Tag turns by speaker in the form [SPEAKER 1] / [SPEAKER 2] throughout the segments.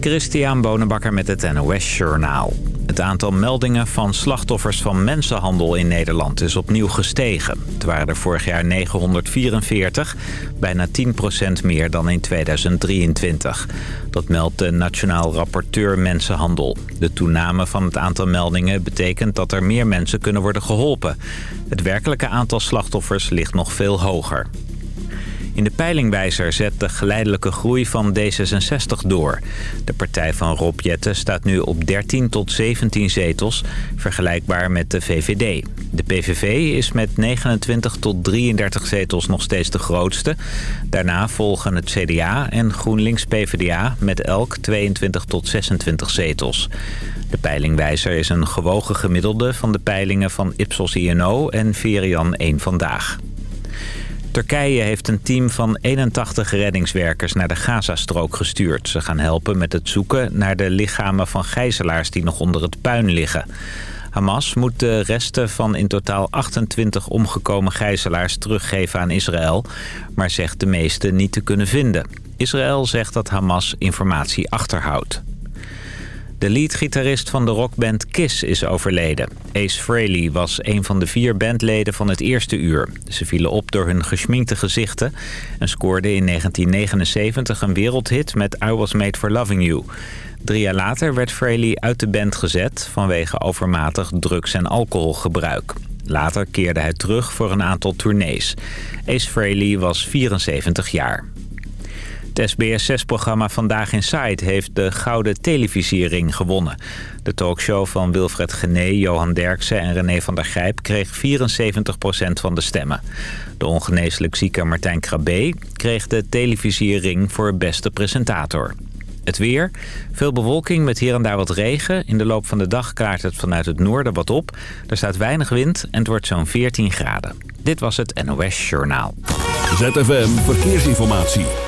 [SPEAKER 1] Christian Bonenbakker met het NOS Journaal. Het aantal meldingen van slachtoffers van mensenhandel in Nederland is opnieuw gestegen. Het waren er vorig jaar 944, bijna 10% meer dan in 2023. Dat meldt de Nationaal Rapporteur Mensenhandel. De toename van het aantal meldingen betekent dat er meer mensen kunnen worden geholpen. Het werkelijke aantal slachtoffers ligt nog veel hoger. In de peilingwijzer zet de geleidelijke groei van D66 door. De partij van Rob Jetten staat nu op 13 tot 17 zetels, vergelijkbaar met de VVD. De PVV is met 29 tot 33 zetels nog steeds de grootste. Daarna volgen het CDA en GroenLinks-PVDA met elk 22 tot 26 zetels. De peilingwijzer is een gewogen gemiddelde van de peilingen van Ipsos INO en Verian 1 Vandaag. Turkije heeft een team van 81 reddingswerkers naar de Gazastrook gestuurd. Ze gaan helpen met het zoeken naar de lichamen van gijzelaars die nog onder het puin liggen. Hamas moet de resten van in totaal 28 omgekomen gijzelaars teruggeven aan Israël... maar zegt de meeste niet te kunnen vinden. Israël zegt dat Hamas informatie achterhoudt. De leadgitarist van de rockband Kiss is overleden. Ace Frehley was een van de vier bandleden van het eerste uur. Ze vielen op door hun geschminkte gezichten... en scoorden in 1979 een wereldhit met I Was Made For Loving You. Drie jaar later werd Frehley uit de band gezet... vanwege overmatig drugs- en alcoholgebruik. Later keerde hij terug voor een aantal tournees. Ace Frehley was 74 jaar. Het SBS6-programma Vandaag in Site heeft de Gouden Televisiering gewonnen. De talkshow van Wilfred Gené, Johan Derksen en René van der Grijp kreeg 74% van de stemmen. De ongeneeslijk zieke Martijn Krabbe kreeg de televisiering voor beste presentator. Het weer. Veel bewolking met hier en daar wat regen. In de loop van de dag klaart het vanuit het noorden wat op. Er staat weinig wind en het wordt zo'n 14 graden. Dit was het NOS Journaal.
[SPEAKER 2] ZFM Verkeersinformatie.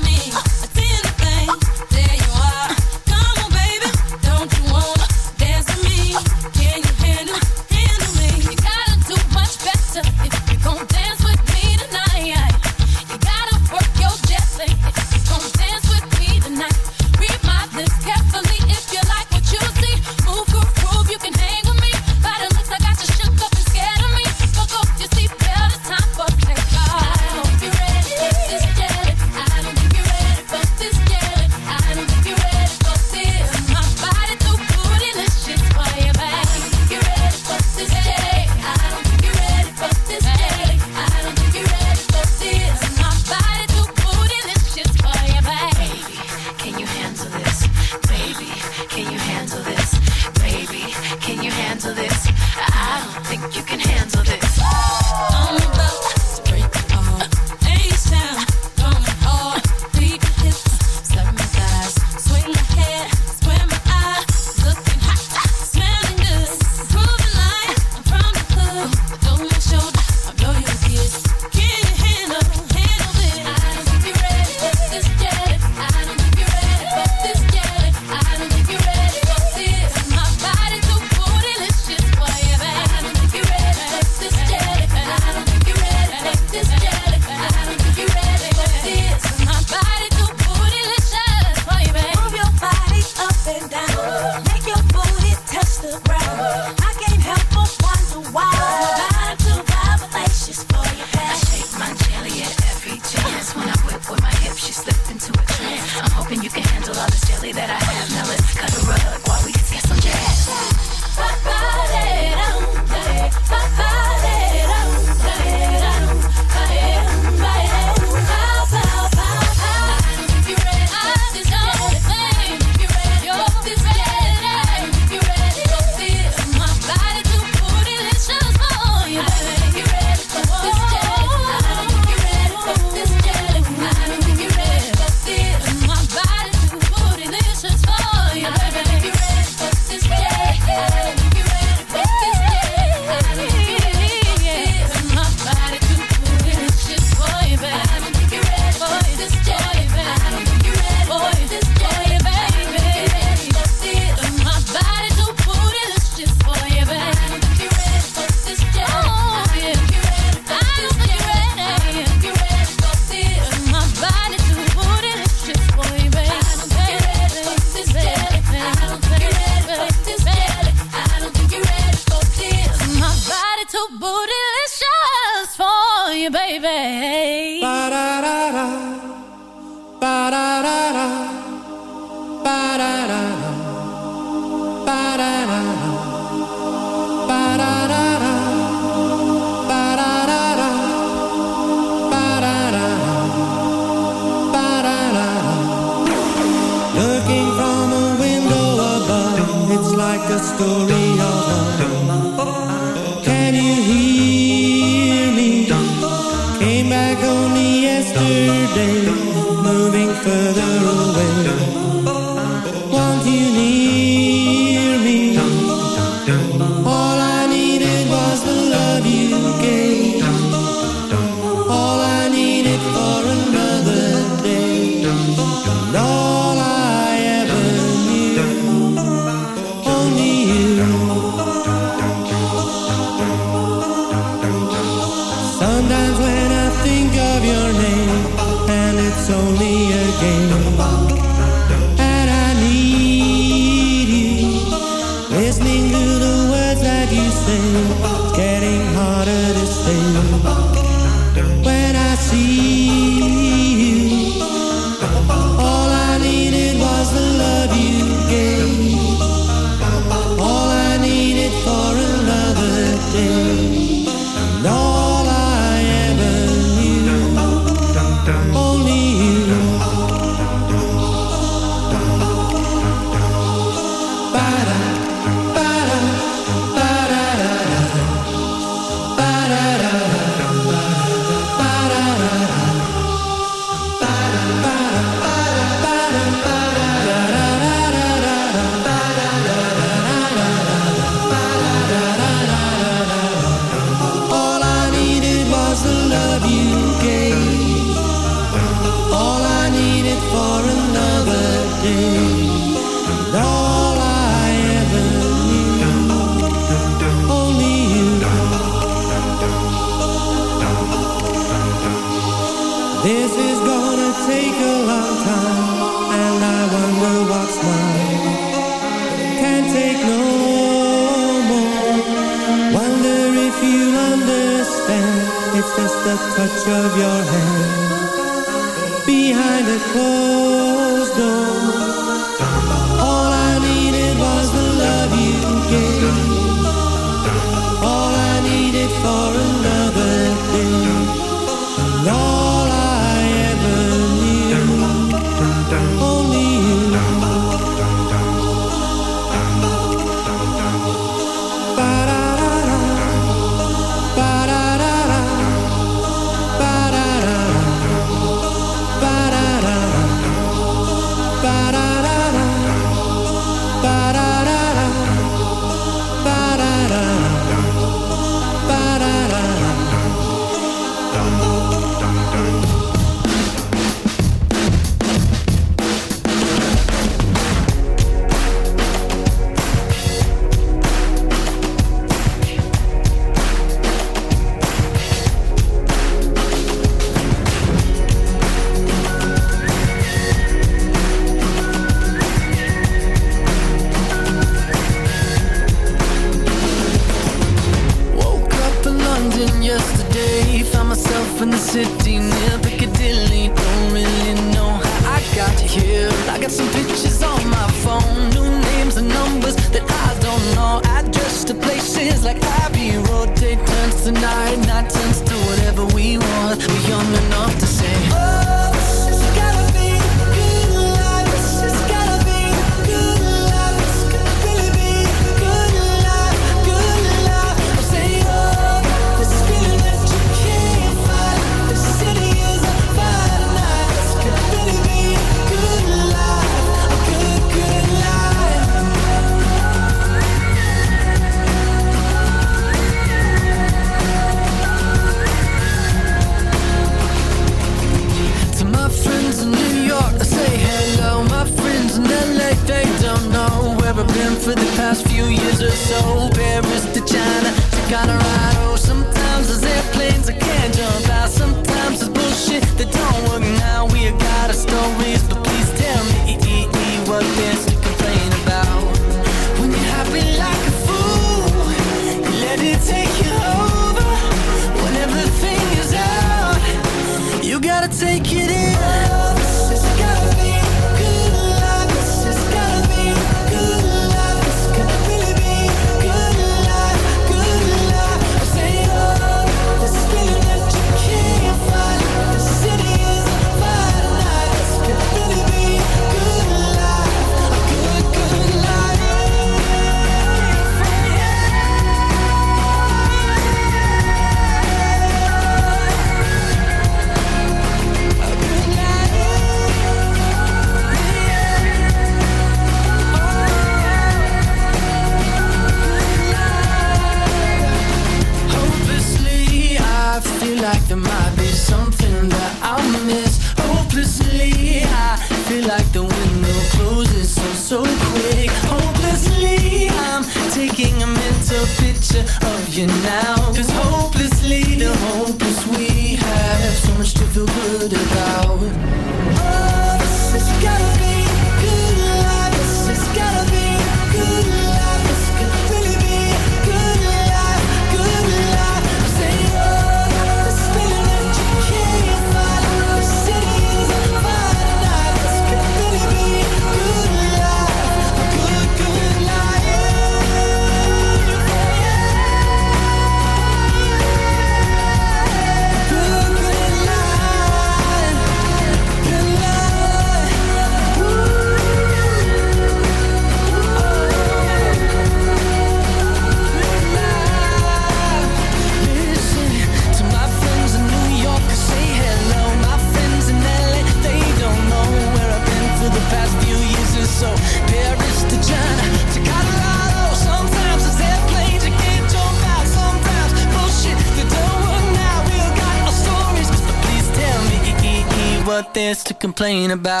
[SPEAKER 3] About.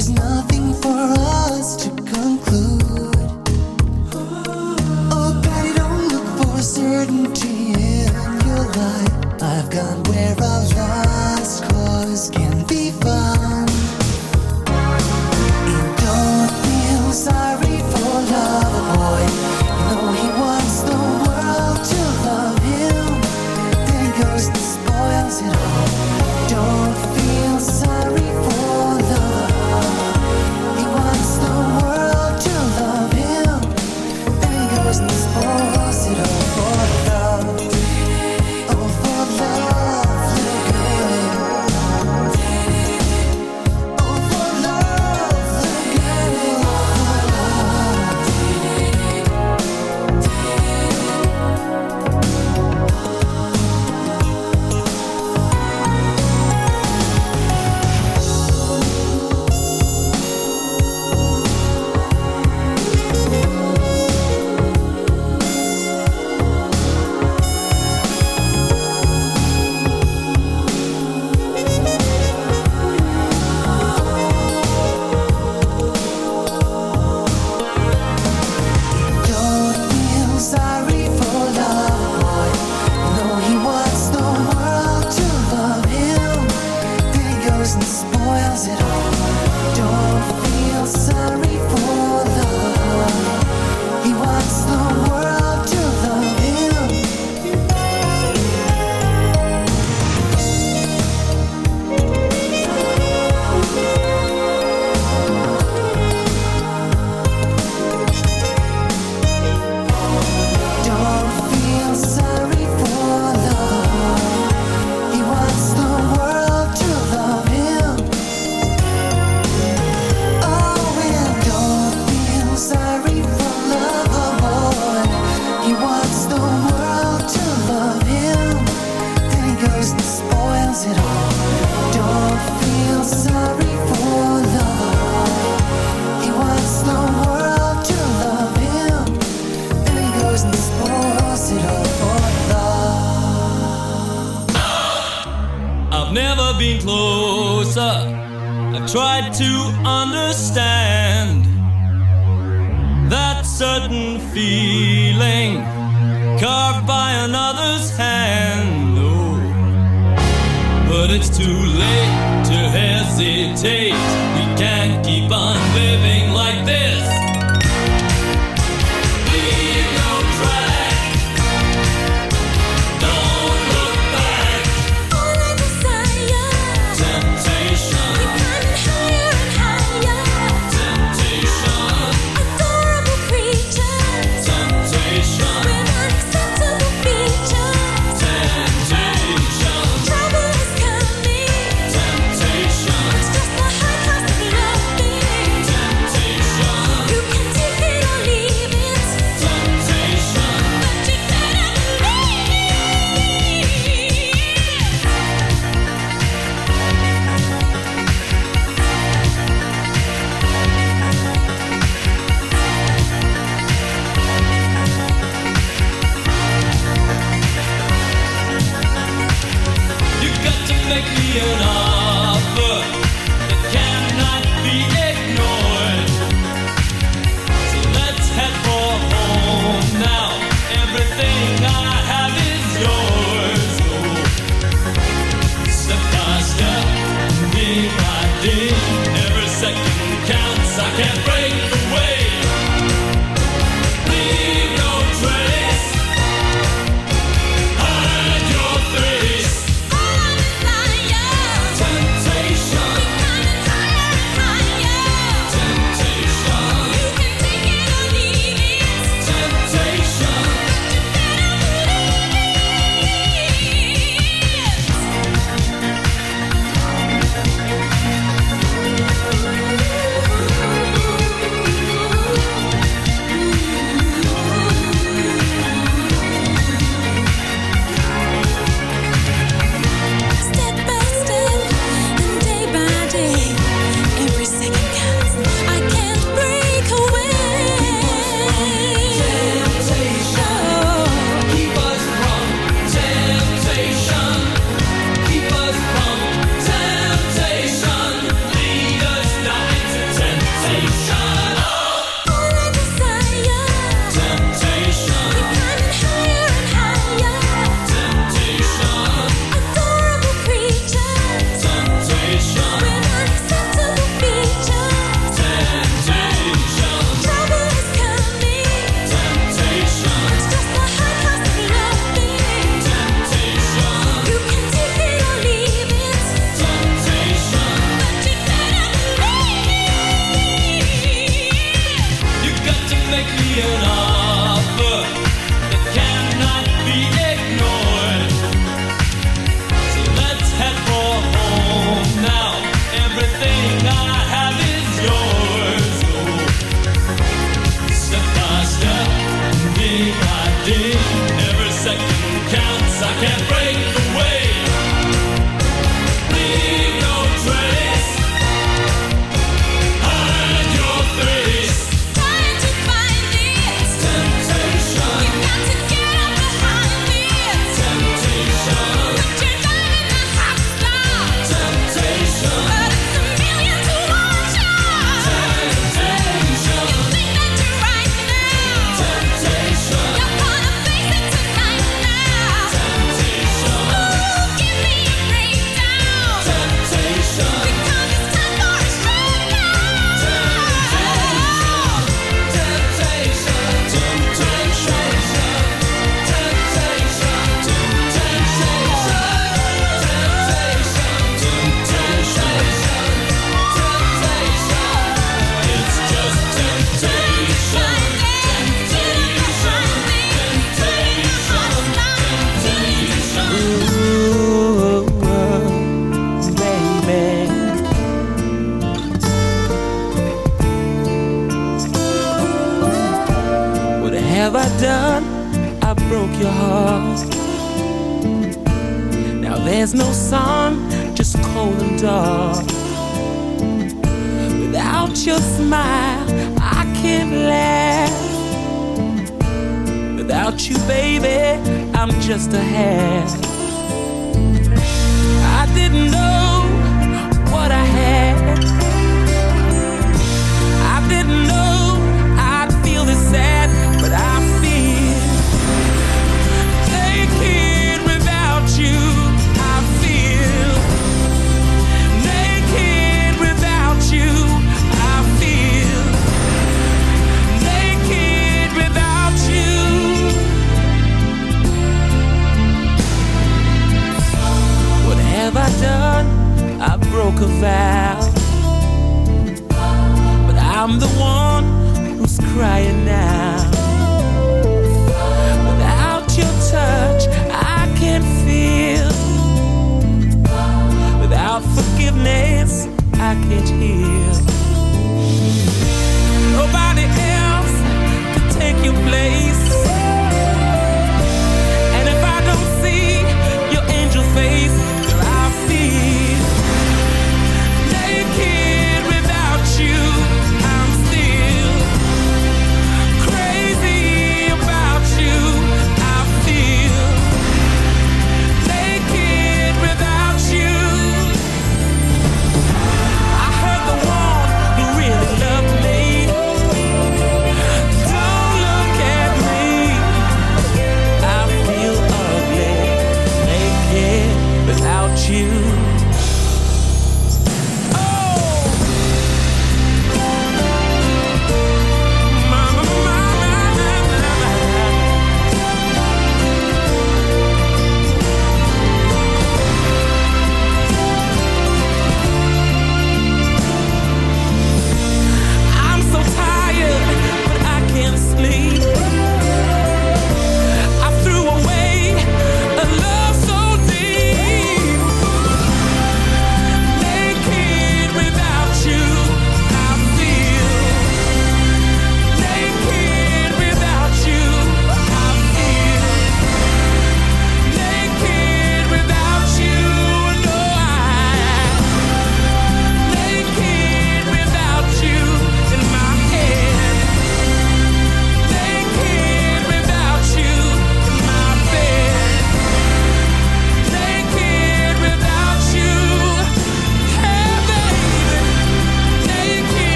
[SPEAKER 3] There's
[SPEAKER 4] nothing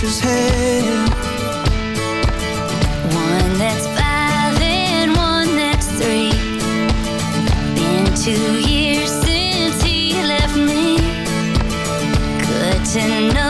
[SPEAKER 5] his head.
[SPEAKER 3] One that's five and one that's three. Been two years since he left me. Good to know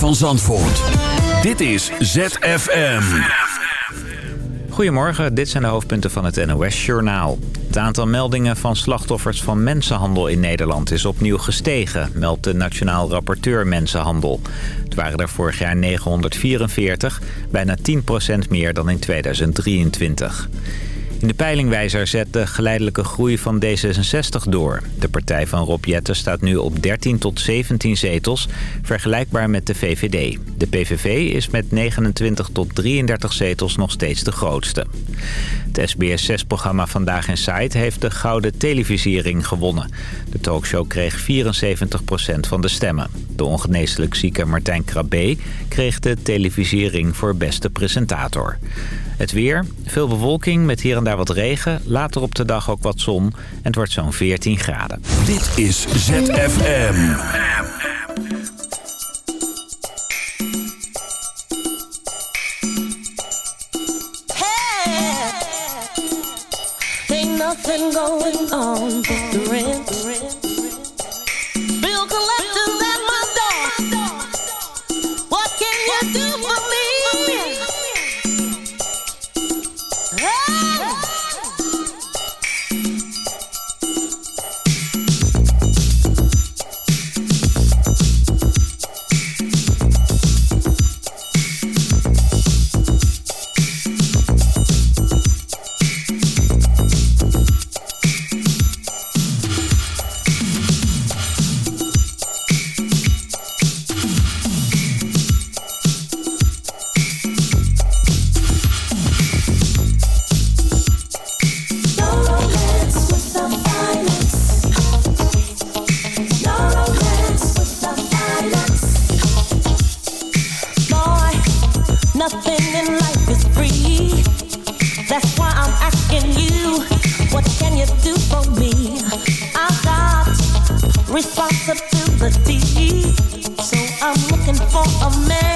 [SPEAKER 2] van Zandvoort. Dit is ZFM.
[SPEAKER 1] Goedemorgen, dit zijn de hoofdpunten van het NOS-journaal. Het aantal meldingen van slachtoffers van mensenhandel in Nederland is opnieuw gestegen, meldt de Nationaal Rapporteur Mensenhandel. Het waren er vorig jaar 944, bijna 10% meer dan in 2023. In de peilingwijzer zet de geleidelijke groei van D66 door. De partij van Rob Jetten staat nu op 13 tot 17 zetels, vergelijkbaar met de VVD. De PVV is met 29 tot 33 zetels nog steeds de grootste. Het SBS6-programma Vandaag in Site heeft de Gouden Televisiering gewonnen. De talkshow kreeg 74% van de stemmen. De ongeneeslijk zieke Martijn Krabbe kreeg de televisiering voor beste presentator. Het weer, veel bewolking met hier en daar wat regen. Later op de dag ook wat zon en het wordt zo'n 14 graden.
[SPEAKER 2] Dit is ZFM.
[SPEAKER 6] Ain't nothing going on but the rent. looking for a man.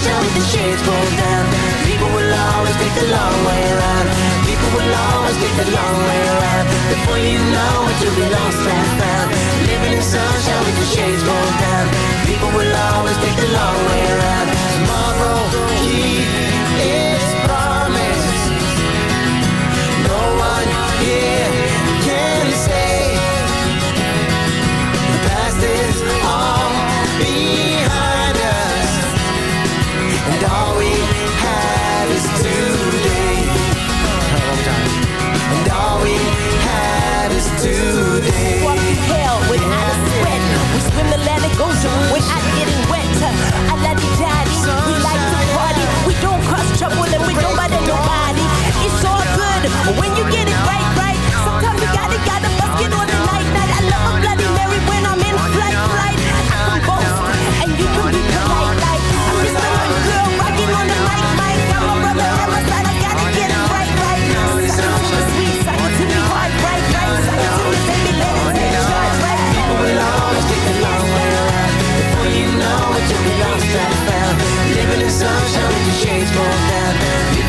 [SPEAKER 7] sunshine with the shades pulled down. People will always take the long way around. People will always take the long way around. Before you know it, you'll be lost and found. Living in sunshine with the shades pulled down. People will always take the long way around.
[SPEAKER 6] Tomorrow, he is promised. No one here can say The past is all
[SPEAKER 8] being When I'm getting wet, I love di daddy. We like to party. We
[SPEAKER 9] don't cross trouble and we don't bother nobody. It's all good when you get it.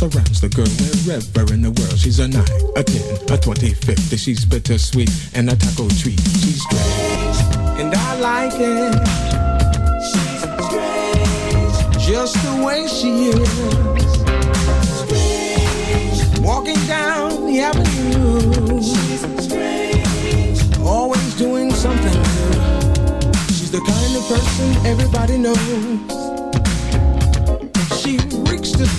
[SPEAKER 9] Surrounds the girl wherever in the world. She's a 9, a 10, a 20, 50. She's bittersweet and a taco treat. She's strange, and I like it. She's strange, just the way she is. Strange. Walking down the avenue. She's strange. Always doing something new. She's the kind of person everybody knows.